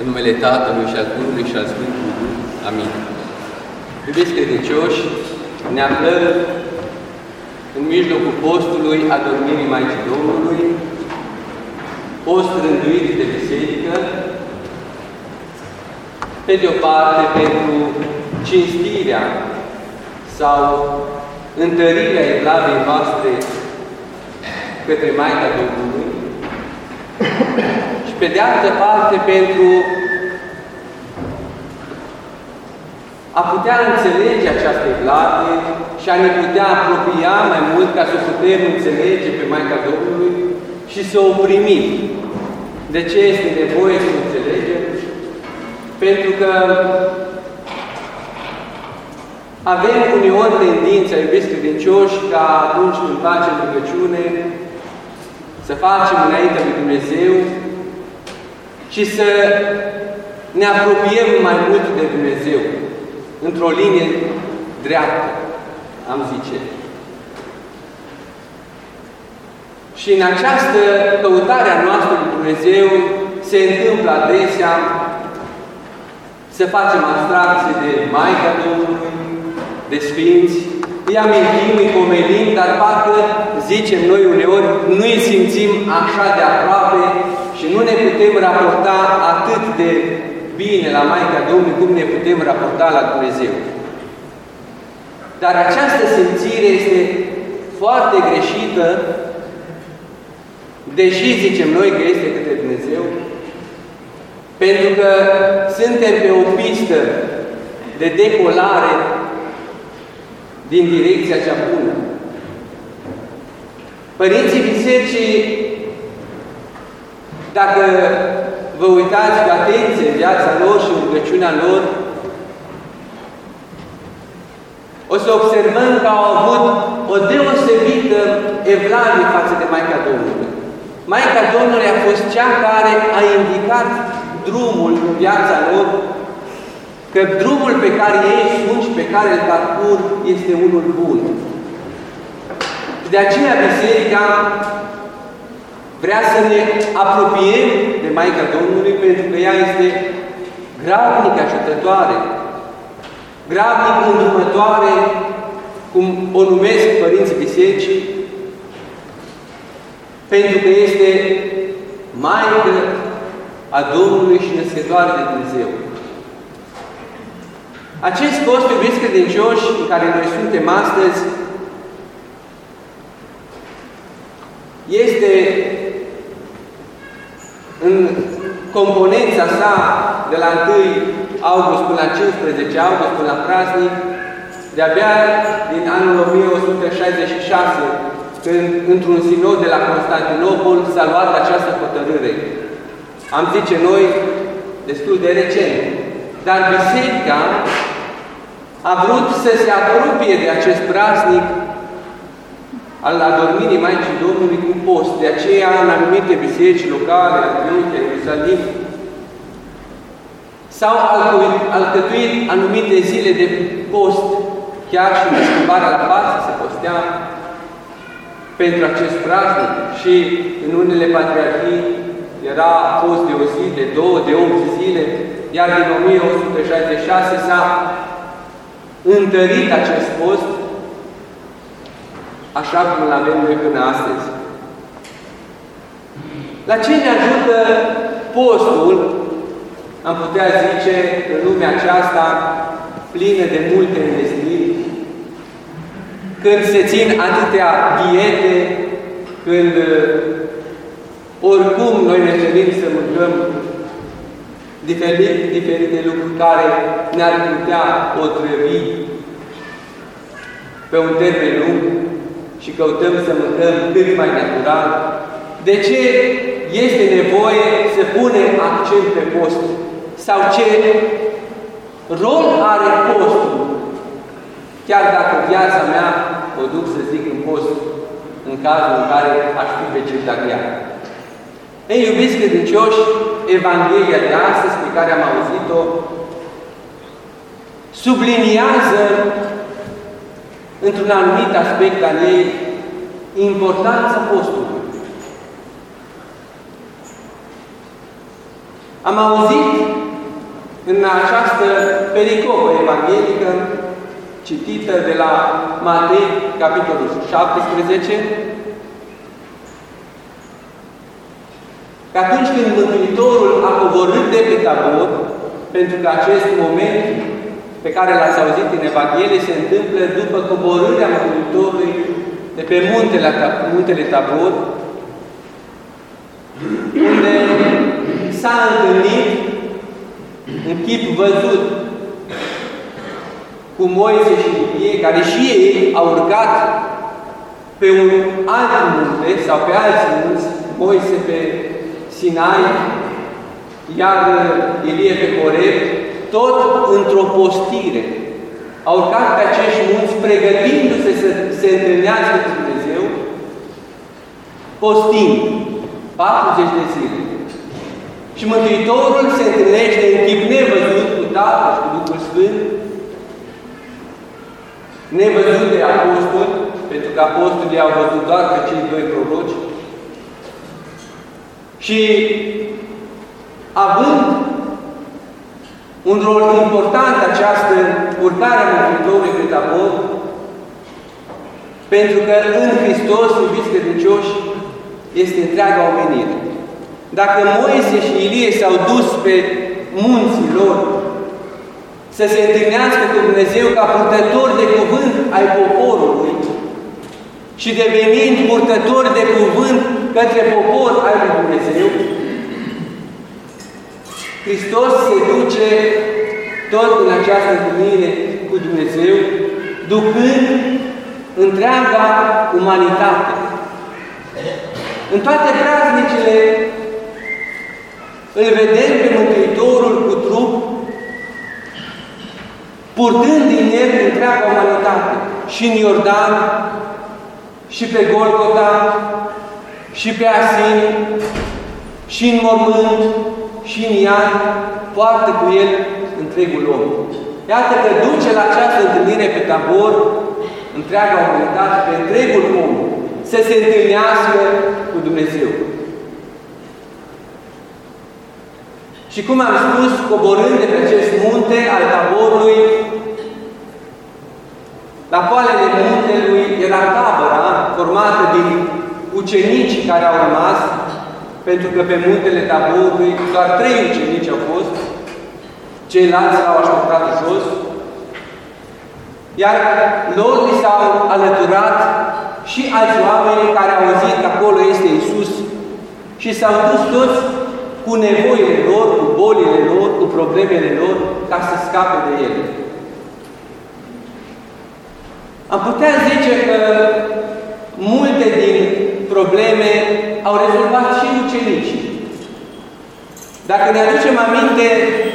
În numele Tatălui și al Fiului și al Sfântului Duh. Amin. Iubiți credincioși, ne aflăm în mijlocul postului adormirii Maicii Domnului, post rânduit de biserică, pe de o parte pentru cinstirea sau întărirea evlavei noastre către Maica Domnului și pe de altă parte pentru a putea înțelege această evlavie și a ne putea apropia mai mult ca să putem înțelege pe Maica Domnului și să o primim. De ce este nevoie să înțelegem? Pentru că avem uneori tendința, iubiți credincioși, ca atunci când facem rugăciune, să facem înaintea lui Dumnezeu și să ne apropiem mai mult de Dumnezeu, într-o linie dreaptă, am zice. Și în această căutare a noastră cu Dumnezeu se întâmplă adesea să facem abstracție de Maica Domnului, de Sfinți, îi amintim, îi pomenim, dar parcă, zicem noi uneori, nu îi simțim așa de aproape și nu ne putem raporta atât de bine la Maica Domnului cum ne putem raporta la Dumnezeu. Dar această simțire este foarte greșită, deși zicem noi că este către Dumnezeu, pentru că suntem pe o pistă de decolare din direcția cea bună. Părinții bisericii, dacă vă uitați cu atenție în viața lor și în rugăciunea lor, o să observăm că au avut o deosebită evlavie față de Maica Domnului. Maica Domnului a fost cea care a indicat drumul în viața lor că drumul pe care ei sunt și pe care îl parcurg este unul bun. Și de aceea Biserica vrea să ne apropiem de Maica Domnului pentru că ea este gravnic ajutătoare, gravnic îndrumătoare, cum o numesc părinții bisericii, pentru că este Maică a Domnului și născătoare de Dumnezeu. Acest post, iubiți credincioși, în care noi suntem astăzi, este în componența sa de la 1 august până la 15 august până la praznic, de-abia din anul 1166, când într-un sinod de la Constantinopol s-a luat această hotărâre. Am zice noi, destul de recent. Dar Biserica a vrut să se apropie de acest praznic al adormirii Maicii Domnului cu post. De aceea, în anumite biserici locale, Antiochia, Ierusalim, s-au alcătuit anumite zile de post, chiar și de schimbarea la față se postea pentru acest praznic și în unele patriarhii era post de o zi, de două, de opt zile, iar din 1166 s-a întărit acest post așa cum îl avem noi până astăzi. La ce ne ajută postul, am putea zice, în lumea aceasta plină de multe investiri, când se țin atâtea diete, când oricum noi ne dorim să mâncăm diferite, diferite lucruri care ne-ar putea otrăvi pe un termen lung și căutăm să mâncăm cât mai natural. De ce este nevoie să punem accent pe post? Sau ce rol are postul? Chiar dacă viața mea o duc să zic în post, în cazul în care aș fi vegetarian. Ei, iubiți credincioși, Evanghelia de astăzi, pe care am auzit-o, subliniază într-un anumit aspect al ei importanța postului. Am auzit în această pericopă evanghelică citită de la Matei, capitolul 17, că atunci când Mântuitorul a coborât de pe tabor, pentru că acest moment pe care l-ați auzit în Evanghelie se întâmplă după coborârea Mântuitorului de pe muntele, muntele Tabor, unde s-a întâlnit în chip văzut cu Moise și Ilie, care și ei au urcat pe un alt munte sau pe alți munți, Moise pe Sinai, iar Ilie pe Coreb, tot într-o postire. Au urcat pe acești munți pregătindu-se să se întâlnească cu Dumnezeu, postind 40 de zile. Și Mântuitorul se întâlnește în chip nevăzut cu Tatăl și cu Duhul Sfânt, nevăzut de apostoli, pentru că apostolii au văzut doar pe cei doi proroci, și având un rol important această urcare a Mântuitorului pe tabor, pentru că în Hristos, iubiți credincioși, este întreaga omenire. Dacă Moise și Ilie s-au dus pe munții lor să se întâlnească cu Dumnezeu ca purtători de cuvânt ai poporului și devenind purtători de cuvânt către popor al lui Dumnezeu, Hristos se duce tot în această întâlnire cu Dumnezeu, ducând întreaga umanitate. În toate praznicile îl vedem pe Mântuitorul cu trup, purtând din el întreaga umanitate, și în Iordan, și pe Golgota, și pe Asin, și în mormânt, și în iad, poartă cu el întregul om. Iată că duce la această întâlnire pe tabor întreaga umanitate, pe întregul om, să se întâlnească cu Dumnezeu. Și cum am spus, coborând de pe acest munte al taborului, la poalele muntelui era tabăra formată din ucenici care au rămas, pentru că pe muntele taborului doar trei ucenici au fost, ceilalți au așteptat jos, iar lor li s-au alăturat și alți oameni care au auzit că acolo este Isus și s-au dus toți cu nevoile lor, cu bolile lor, cu problemele lor, ca să scape de ele. Am putea zice că multe din probleme au rezolvat și ucenicii. Dacă ne aducem aminte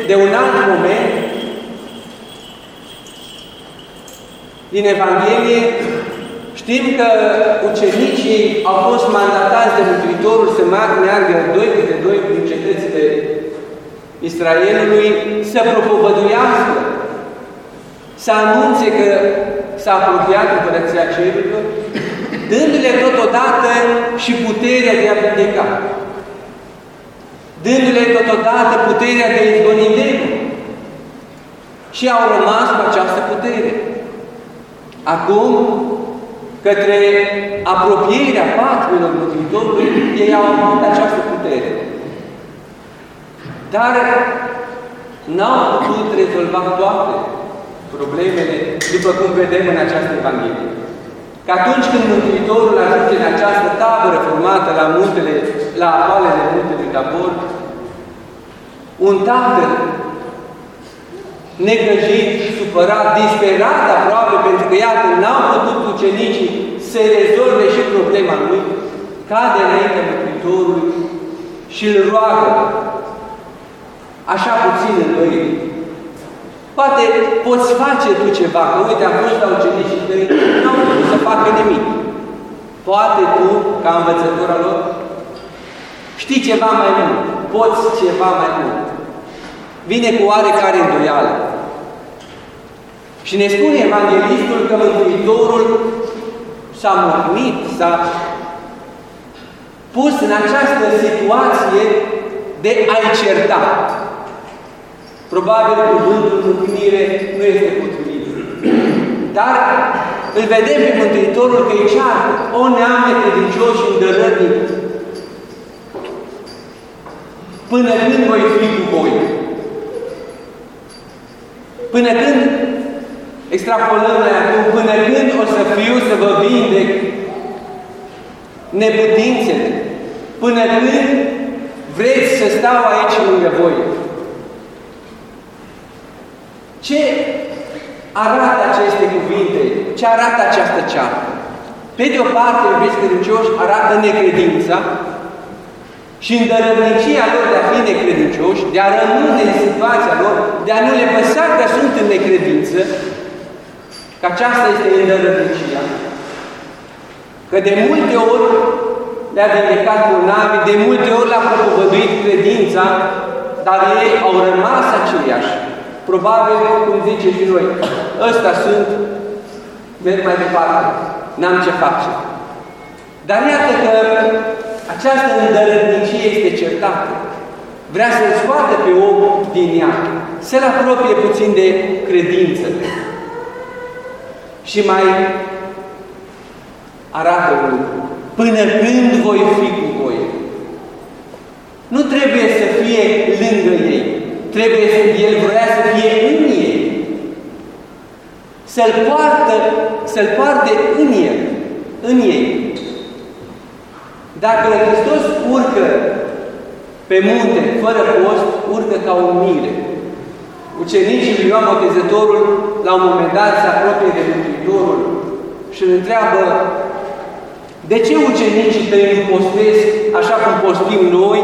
de un alt moment din Evanghelie, știm că ucenicii au fost mandatați de Mântuitorul să meargă doi câte doi prin cetățile Israelului să propovăduiască, să anunțe că s-a apropiat Împărăția Cerurilor, dându-le totodată și puterea de a vindeca, dându-le totodată puterea de a izgoni Și au rămas cu această putere. Acum, către apropierea patrulor Mântuitorului, ei au avut această putere. Dar n-au putut rezolva toate problemele, după cum vedem în această Evanghelie. Că atunci când Mântuitorul ajunge în această tabără formată la muntele, la apalele muntelui Tabor, un tată negăjit, supărat, disperat aproape, pentru că, iată, n-au putut ucenicii să rezolve și problema lui, cade înaintea Mântuitorului și îl roagă, așa puțin îndoit. Poate poți face tu ceva, că uite, am fost la ucenicii tăi, nu au putut să facă nimic. Poate tu, ca învățătura lor, știi ceva mai mult, poți ceva mai mult. Vine cu oarecare îndoială. Și ne spune Evanghelistul că Mântuitorul s-a mărnit, s-a pus în această situație de a-i certa. Probabil cuvântul mâncânire nu este potrivit. Dar îl vedem pe Mântuitorul că îi ceartă, o neam credincioși și îndărătnic, până când voi fi cu voi. Până când, extrapolăm noi acum, până când o să fiu să vă vindec neputințele, până când vreți să stau aici lângă voi. Ce arată aceste cuvinte? Ce arată această ceartă? Pe de o parte, iubiți credincioși, arată necredința și îndărăvnicia lor de a fi necredincioși, de a rămâne în situația lor, de a nu le păsa că sunt în necredință, că aceasta este îndărăvnicia. Că de multe ori le-a vindecat bolnavi, de multe ori le-a propovăduit credința, dar ei au rămas aceiași. Probabil, cum zice și noi, ăsta sunt, merg mai departe, n-am ce face. Dar iată că această îndărătnicie este certată. Vrea să-l scoată pe om din ea, să-l apropie puțin de credință. Și mai arată un lucru. Până când voi fi cu voi? Nu trebuie să fie lângă ei. Trebuie să El vrea să fie în ei. Să-L poartă, să-L poarte în El, în ei. Dacă Hristos urcă pe munte, fără post, urcă ca un mire. Ucenicii lui Ioan Botezătorul, la un moment dat, se apropie de Mântuitorul și îl întreabă de ce ucenicii tăi nu postesc așa cum postim noi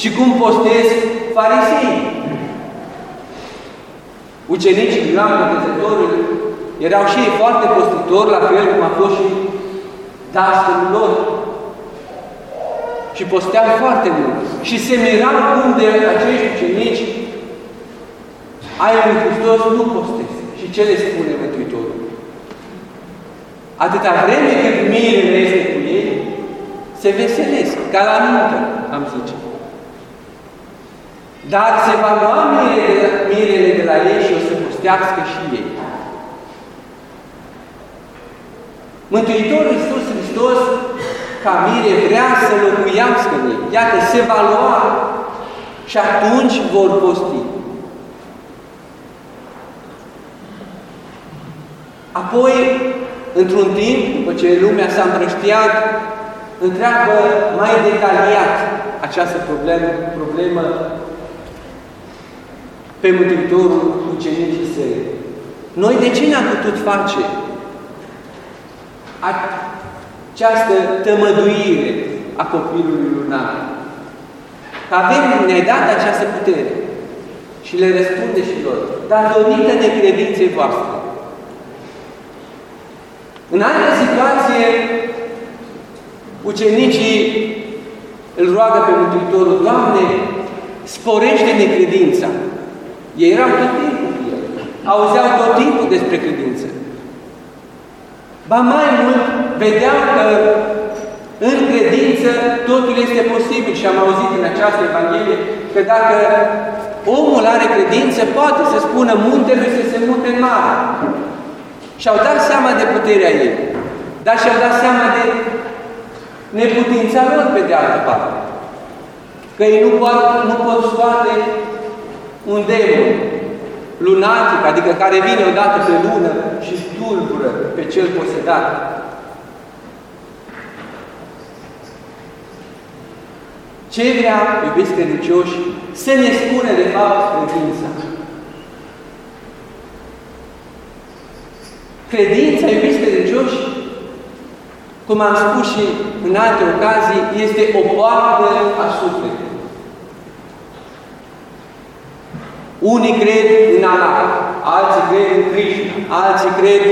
și cum postesc farisei? Ucenicii lui Ioan Botezătorul erau și ei foarte postitori, la fel cum a fost și dascălul lor. Și posteau foarte mult. Și se mirau cum de acești ucenici ai lui Hristos nu postesc. Și ce le spune Mântuitorul? Atâta vreme cât mirele este cu ei, se veselesc, ca la nuntă, am zice. Dar se va lua mirele de, la, mirele de la ei și o să pustească și ei. Mântuitorul Iisus Hristos, ca mire, vrea să locuiască în ei. Iată, se va lua și atunci vor posti. Apoi, într-un timp, după ce lumea s-a împrăștiat, întreabă mai detaliat această problemă, problemă pe Mântuitorul ucenicii săi. Noi de ce n-am putut face această tămăduire a copilului lunar? Că avem, ne-ai dat această putere. Și le răspunde și lor, datorită necredinței voastre. În altă situație, ucenicii îl roagă pe Mântuitorul, Doamne, sporește necredința. Ei erau tot timpul cu el. Auzeau tot timpul despre credință. Ba mai mult, vedeau că în credință totul este posibil și am auzit în această Evanghelie că dacă omul are credință, poate să spună muntele să se mute în mare. Și-au dat seama de puterea ei, dar și-au dat seama de neputința lor pe de altă parte. Că ei nu pot, nu pot scoate un demon lunatic, adică care vine odată pe lună și tulbură pe cel posedat. Ce vrea, iubiți credincioși, să ne spune de fapt credința? Credința, iubiți credincioși, cum am spus și în alte ocazii, este o poartă a sufletului. Unii cred în Allah, alții cred în Krishna, alții cred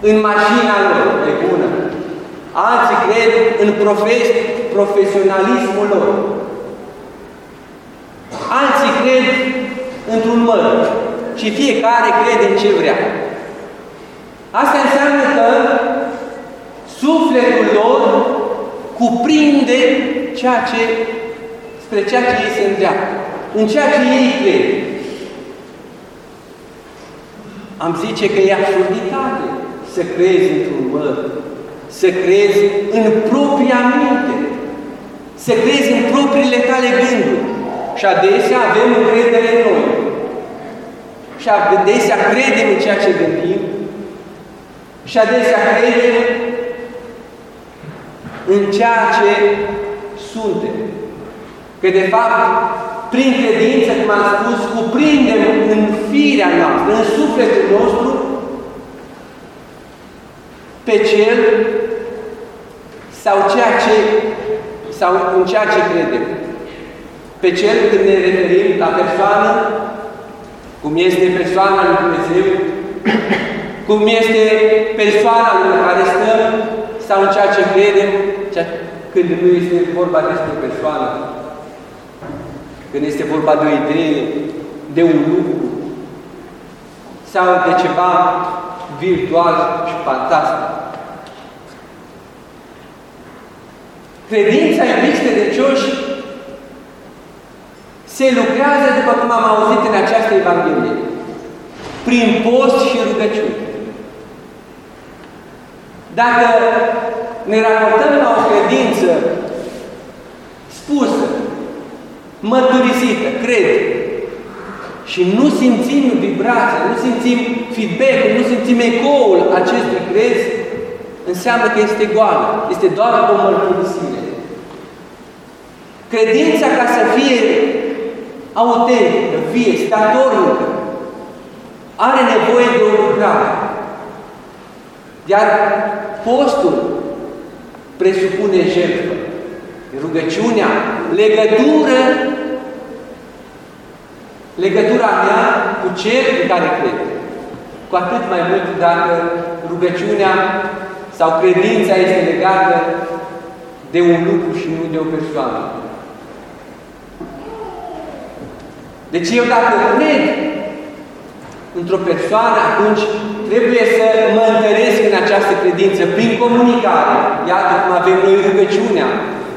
în mașina lor, e bună. Alții cred în profes, profesionalismul lor. Alții cred într-un măr și fiecare crede în ce vrea. Asta înseamnă că sufletul lor cuprinde ceea ce spre ceea ce ei se îndreaptă, în ceea ce ei cred. Am zice că e absurditate să crezi într-un măr, să crezi în propria minte, să crezi în propriile tale gânduri. Și adesea avem încredere în noi. Și adesea credem în ceea ce gândim. Și adesea credem în ceea ce suntem. Că de fapt, prin credință, cum am spus, cuprindem în firea noastră, în sufletul nostru, pe Cel sau ceea ce sau în ceea ce credem. Pe Cel când ne referim la persoană, cum este persoana lui Dumnezeu, cum este persoana în care stăm, sau în ceea ce credem, când nu este vorba despre o persoană, când este vorba de o idee, de un lucru, sau de ceva virtual și fantastic. Credința, iubiți credincioși, se lucrează, după cum am auzit în această Evanghelie, prin post și rugăciune. Dacă ne raportăm la o credință spusă, mărturisită, cred, și nu simțim vibrația, nu simțim feedback-ul, nu simțim ecoul acestui crez, înseamnă că este goală, este doar o mărturisire. Credința ca să fie autentică, vie, statornică, are nevoie de o lucrare. Iar postul presupune jertfă, rugăciunea, legătură, legătura mea cu cel în care cred. Cu atât mai mult dacă rugăciunea sau credința este legată de un lucru și nu de o persoană. Deci eu dacă cred într-o persoană, atunci trebuie să mă întăresc în această credință prin comunicare. Iată cum avem noi rugăciunea.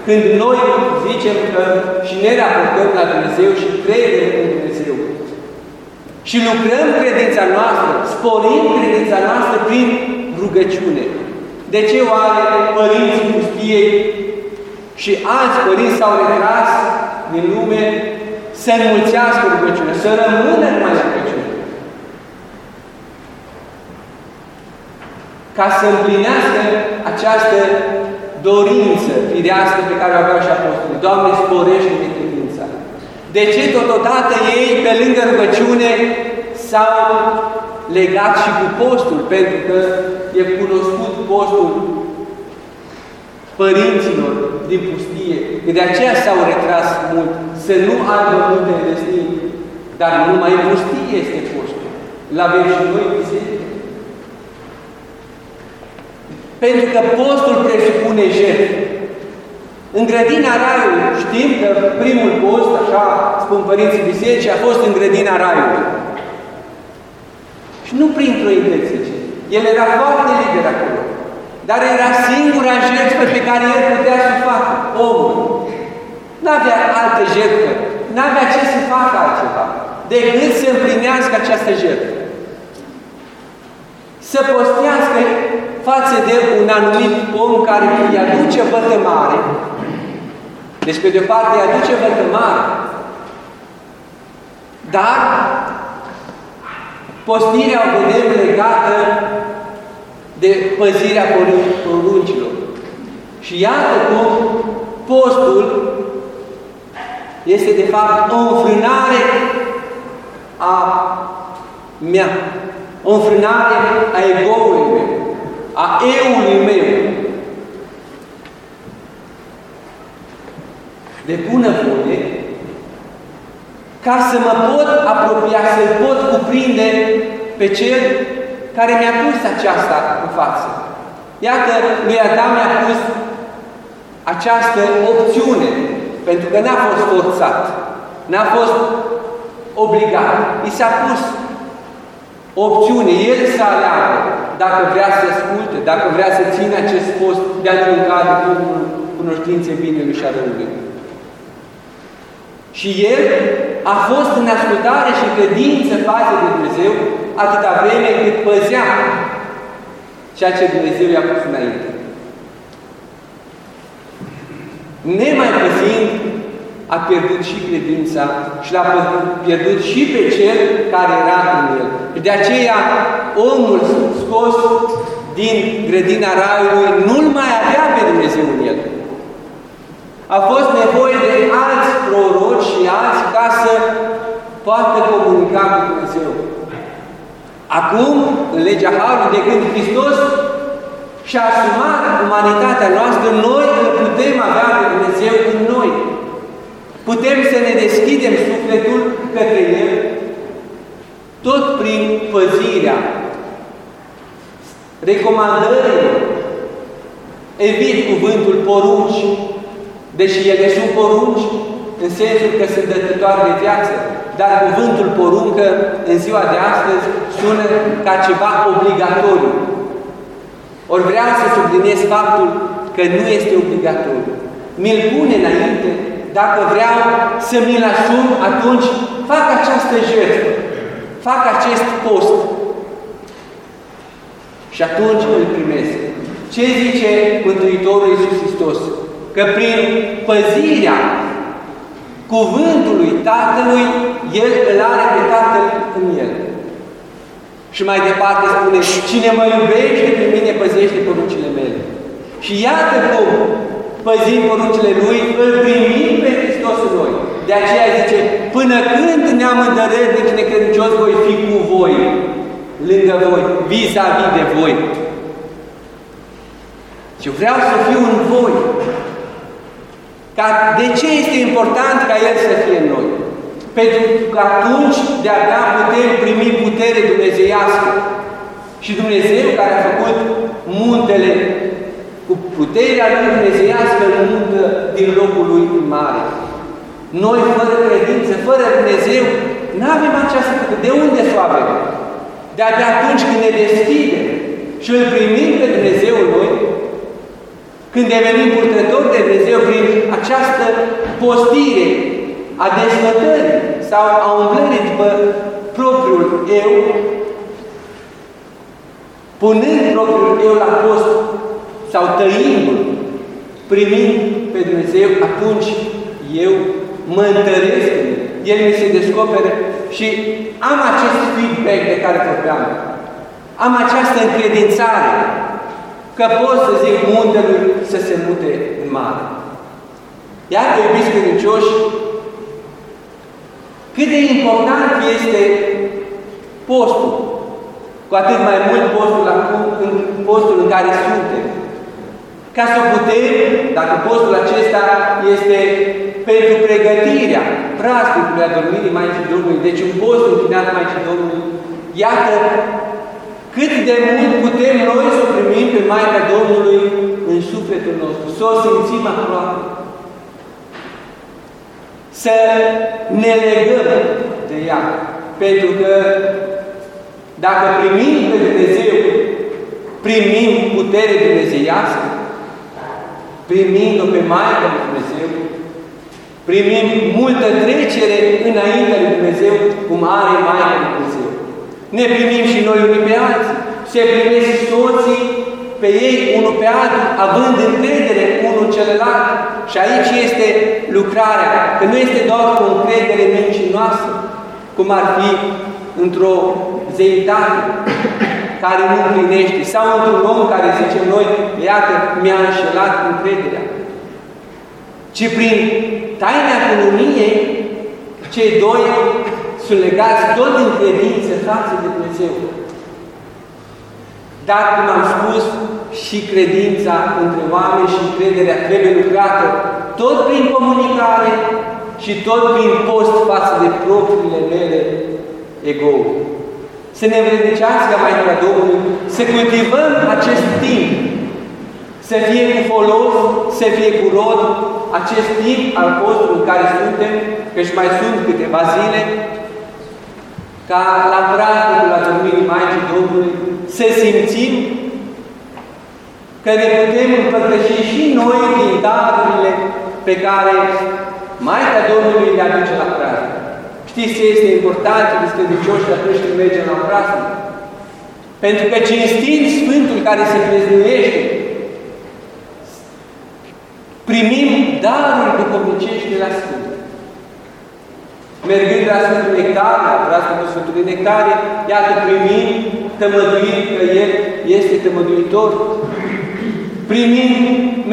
Când noi zicem că și ne raportăm la Dumnezeu și credem în Dumnezeu. Și lucrăm credința noastră, sporim credința noastră prin rugăciune. De ce oare părinții pustiei și alți părinți s-au retras din lume să înmulțească rugăciunea, să rămână numai la rugăciune? Ca să împlinească această dorință firească pe care o aveau și apostolii. Doamne, sporește-mi credința. De ce totodată ei, pe lângă rugăciune, s-au legat și cu postul, pentru că e cunoscut postul părinților din pustie, că de aceea s-au retras mult, să nu aibă multe destin. Dar nu numai în pustie este postul. L-avem și noi în biserică. Pentru că postul presupune jertfă. În grădina Raiului, știm că primul post, așa spun părinții biserici, a fost în grădina Raiului. Și nu printr-o intenție. El era foarte liber acolo. Dar era singura jertfă pe care el putea să o facă, omul. N-avea alte jertfă, n-avea ce să facă altceva, decât să împlinească această jertfă. Să postească față de un anumit om care îi aduce vătămare. Deci, pe de-o parte, îi aduce vătămare, dar postirea o vedem legată de păzirea poruncilor. Și iată cum postul este de fapt o înfrânare a mea, o înfrânare a egoului meu, a eului meu. De bună voie, ca să mă pot apropia, să pot cuprinde pe cel care mi-a pus aceasta în față. Iată, lui Adam mi-a pus această opțiune, pentru că n-a fost forțat, n-a fost obligat. I s-a pus opțiune, el să aleagă dacă vrea să asculte, dacă vrea să ține acest post de a mânca de cunoștințe binelui și a răului. Și el a fost în ascultare și credință față de Dumnezeu atâta vreme cât păzea ceea ce Dumnezeu i-a pus înainte. Nemai păzind, a pierdut și credința și l-a pierdut și pe cel care era în el. De aceea, omul scos din grădina Raiului nu-l mai avea pe Dumnezeu în el. A fost nevoie de alți proroci și alți ca să poată comunica cu Dumnezeu. Acum, în legea Harului, de când Hristos și-a asumat umanitatea noastră, noi îl putem avea pe Dumnezeu în noi. Putem să ne deschidem sufletul către El, tot prin păzirea, recomandările. Evit cuvântul porunci, deși ele sunt porunci, în sensul că sunt dătătoare de viață, dar cuvântul poruncă în ziua de astăzi sună ca ceva obligatoriu. Ori vreau să subliniez faptul că nu este obligatoriu. Mi-l pune înainte, dacă vreau să mi-l asum, atunci fac această jertfă, fac acest post. Și atunci îl primesc. Ce zice Mântuitorul Iisus Hristos? Că prin păzirea cuvântului Tatălui, El îl are pe Tatăl în El. Și mai departe spune, cine mă iubește pe mine, păzește poruncile mele. Și iată cum, păzind poruncile Lui, îl primim pe Hristos în noi. De aceea zice, până când ne-am de cine credincios voi fi cu voi, lângă voi, vis-a-vis -vis de voi. Și vreau să fiu în voi. Ca, de ce este important ca El să fie în noi? Pentru că atunci de-abia putem primi putere dumnezeiască. Și Dumnezeu care a făcut muntele cu puterea Lui dumnezeiască în muncă din locul Lui mare. Noi, fără credință, fără Dumnezeu, nu avem această putere. De unde să o avem? De-abia atunci când ne deschidem și îl primim pe Dumnezeu în noi, când devenim purtători de Dumnezeu prin această postire a desfătării sau a umblării după propriul eu, punând propriul eu la post sau tăindu-l, primind pe Dumnezeu, atunci eu mă întăresc în el. El mi se descopere și am acest feedback de care vorbeam. Am această încredințare că pot să zic muntelui să se mute în mare. Iată, iubiți credincioși, cât de important este postul, cu atât mai mult postul, acum, în postul în care suntem. Ca să putem, dacă postul acesta este pentru pregătirea practicului adormirii Maicii Domnului, deci un post închinat Maicii Domnului, iată cât de mult putem noi să o primim pe Maica Domnului în sufletul nostru, să o simțim aproape. Să ne legăm de ea. Pentru că dacă primim pe Dumnezeu, primim putere dumnezeiască, primind-o pe Maica lui Dumnezeu, primim multă trecere înaintea lui Dumnezeu, cum are Maica lui Dumnezeu. Ne primim și noi unii pe alții. Se primesc soții pe ei unul pe altul, având încredere unul celălalt. Și aici este lucrarea, că nu este doar o încredere mincinoasă, cum ar fi într-o zeitate care nu împlinește, sau într-un om care zice noi, iată, mi-a înșelat încrederea. Ci prin taina cununie, cei doi sunt legați tot în credință față de Dumnezeu. Dar, cum am spus, și credința între oameni și încrederea trebuie lucrată tot prin comunicare și tot prin post față de propriile mele ego. Să ne învrednicească mai ca Domnului, să cultivăm acest timp, să fie cu folos, să fie cu rod, acest timp al postului în care suntem, că și mai sunt câteva zile, ca la practicul la dormirii Maicii Domnului să simțim că ne putem împărtăși și noi din darurile pe care Maica Domnului le aduce la praznic. Știți ce este important de credincioși atunci când mergem la praznic? Pentru că cinstind Sfântul care se preznuiește, primim daruri duhovnicești de la Sfânt. Mergând la Sfântul Nectar, la praznicul Sfântului Nectare, iată primim tămăduit că El este tămăduitor. Primim,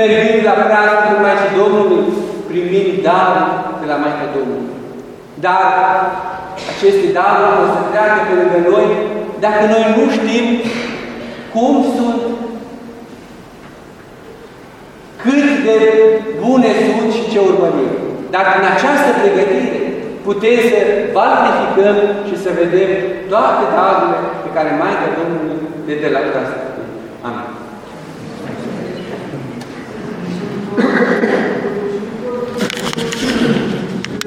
mergând la praznicul Maicii Domnului, primim daruri de la Maica Domnului. Dar aceste daruri o să treacă pe lângă noi dacă noi nu știm cum sunt, cât de bune sunt și ce urmărim. Dacă în această pregătire putem să valorificăm și să vedem toate darurile pe care Maica Domnului le dă la casă. Amin.